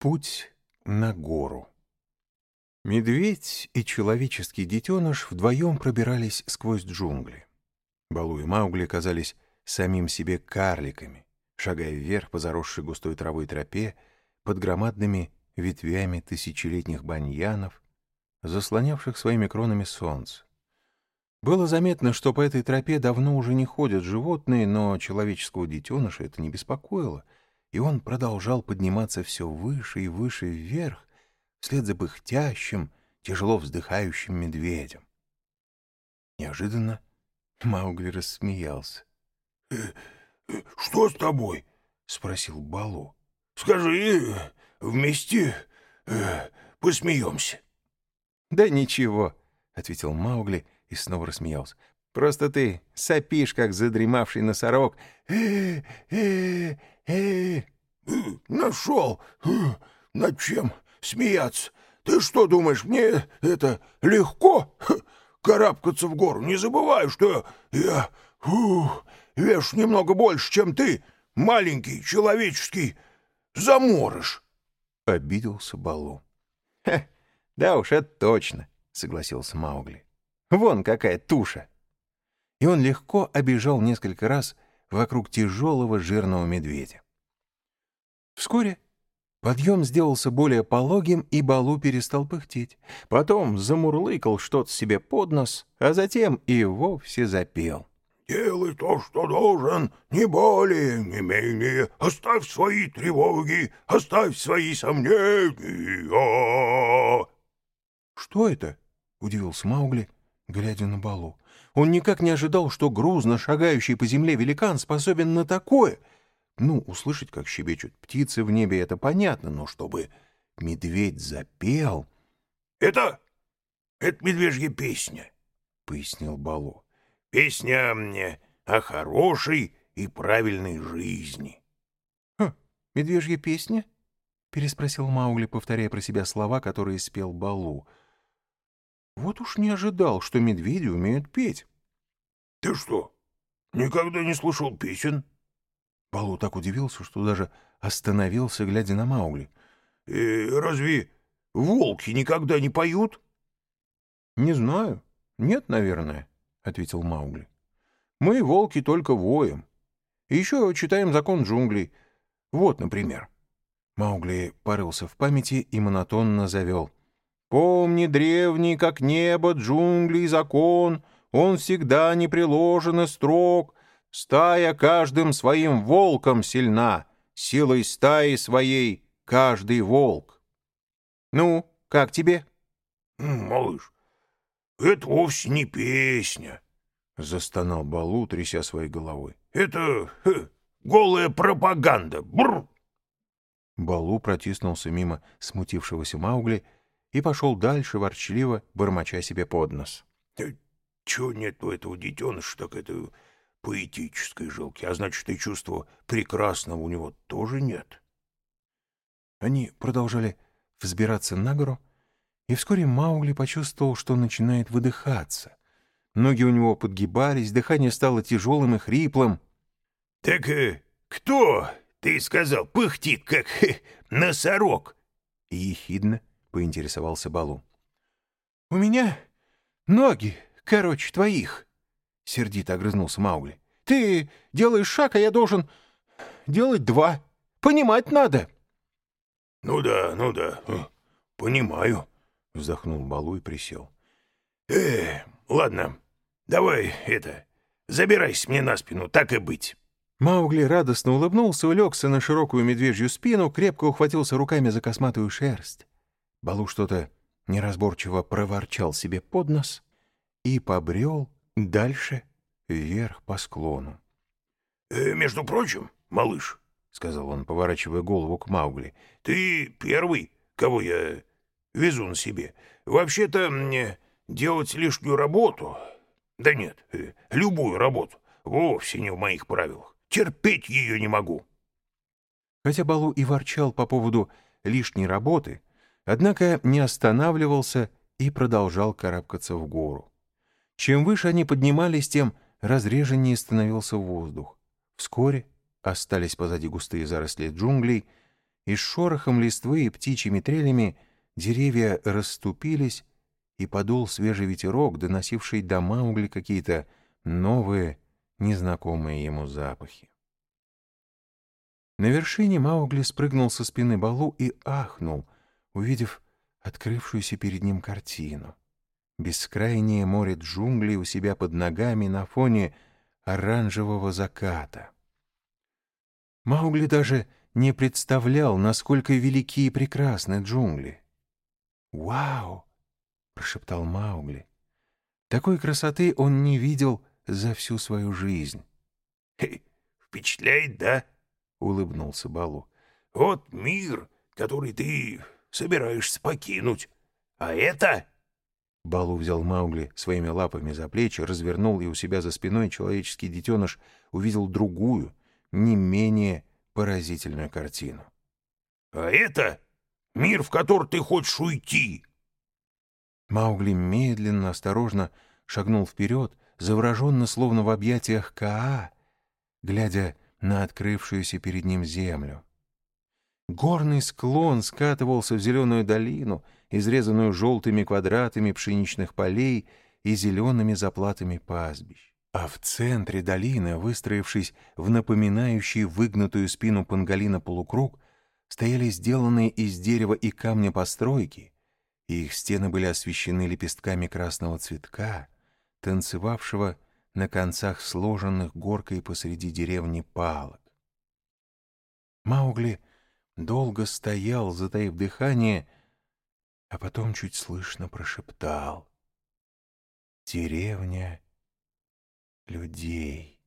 Путь на гору. Медведь и человеческий детеныш вдвоем пробирались сквозь джунгли. Балу и Маугли казались самим себе карликами, шагая вверх по заросшей густой травой тропе под громадными ветвями тысячелетних баньянов, заслонявших своими кронами солнце. Было заметно, что по этой тропе давно уже не ходят животные, но человеческого детеныша это не беспокоило — и он продолжал подниматься все выше и выше вверх, вслед за пыхтящим, тяжело вздыхающим медведем. Неожиданно Маугли рассмеялся. «Э, э, — Что с тобой? — спросил Балу. — Скажи, вместе э, посмеемся. — Да ничего, — ответил Маугли и снова рассмеялся. — Просто ты сопишь, как задремавший носорог. Э, э, э, нашел. Над чем смеяться? Ты что думаешь, мне это легко карабкаться в гору? Не забывай, что я ух, вешу немного больше, чем ты, маленький человеческий заморыш. Обиделся Балу. — Да уж, это точно, — согласился Маугли. — Вон какая туша! И он легко обежал несколько раз вокруг тяжелого жирного медведя. Вскоре подъем сделался более пологим, и Балу перестал пыхтеть. Потом замурлыкал что-то себе под нос, а затем и вовсе запел. «Делай то, что должен, не более, не менее. Оставь свои тревоги, оставь свои сомнения». «Что это?» — удивился Маугли, глядя на Балу. Он никак не ожидал, что грузно шагающий по земле великан способен на такое — ну, услышать, как щебечут птицы в небе, это понятно, но чтобы медведь запел... — Это... это медвежья песня, — пояснил Балу. — Песня мне о хорошей и правильной жизни. — Хм, медвежья песня? — переспросил Маугли, повторяя про себя слова, которые спел Балу. Вот уж не ожидал, что медведи умеют петь. — Ты что, никогда не слышал песен? — Балу так удивился, что даже остановился, глядя на Маугли. «Э, «Разве волки никогда не поют?» «Не знаю. Нет, наверное», — ответил Маугли. «Мы, волки, только воем. И еще читаем закон джунглей. Вот, например». Маугли порылся в памяти и монотонно завел. «Помни древний, как небо, джунглей закон, он всегда непреложен и строг, Стая каждым своим волком сильна, силой стаи своей каждый волк. Ну, как тебе? Малыш, это вовсе не песня, застонал Балу, тряся своей головой. Это хе, голая пропаганда. Бррр. Балу протиснулся мимо смутившегося Маугли и пошел дальше, ворчливо, бормоча себе под нос. — Чего нет у этого детеныша, так это поэтической жилки, а значит, и чувства прекрасного у него тоже нет. Они продолжали взбираться на гору, и вскоре Маугли почувствовал, что начинает выдыхаться. Ноги у него подгибались, дыхание стало тяжелым и хриплым. — Так э, кто, ты сказал, пыхтит, как э, носорог? — ехидно поинтересовался Балу. — У меня ноги короче твоих, — сердито огрызнулся Маугли. «Ты делаешь шаг, а я должен делать два. Понимать надо». «Ну да, ну да, понимаю», — вздохнул Балу и присел. «Э, ладно, давай это, забирайся мне на спину, так и быть». Маугли радостно улыбнулся, улегся на широкую медвежью спину, крепко ухватился руками за косматую шерсть. Балу что-то неразборчиво проворчал себе под нос и побрел Дальше вверх по склону. «Э, «Между прочим, малыш», — сказал он, поворачивая голову к Маугли, — «ты первый, кого я везу на себе. Вообще-то мне делать лишнюю работу... Да нет, э, любую работу вовсе не в моих правилах. Терпеть ее не могу». Хотя Балу и ворчал по поводу лишней работы, однако не останавливался и продолжал карабкаться в гору. Чем выше они поднимались, тем разреженнее становился воздух. Вскоре остались позади густые заросли джунглей, и с шорохом листвы и птичьими трелями деревья расступились, и подул свежий ветерок, доносивший до Маугли какие-то новые, незнакомые ему запахи. На вершине Маугли спрыгнул со спины Балу и ахнул, увидев открывшуюся перед ним картину. Бескрайнее море джунглей у себя под ногами на фоне оранжевого заката. Маугли даже не представлял, насколько велики и прекрасны джунгли. «Вау!» — прошептал Маугли. Такой красоты он не видел за всю свою жизнь. «Впечатляет, да?» — улыбнулся Балу. «Вот мир, который ты собираешься покинуть. А это...» Балу взял Маугли своими лапами за плечи, развернул, и у себя за спиной человеческий детеныш увидел другую, не менее поразительную картину. «А это мир, в который ты хочешь уйти!» Маугли медленно, осторожно шагнул вперед, завороженно, словно в объятиях Каа, глядя на открывшуюся перед ним землю. Горный склон скатывался в зеленую долину, изрезанную желтыми квадратами пшеничных полей и зелеными заплатами пастбищ. А в центре долины, выстроившись в напоминающий выгнутую спину панголина полукруг, стояли сделанные из дерева и камня постройки, и их стены были освещены лепестками красного цветка, танцевавшего на концах сложенных горкой посреди деревни палок. Маугли долго стоял, затаив дыхание, а потом чуть слышно прошептал. «Деревня людей».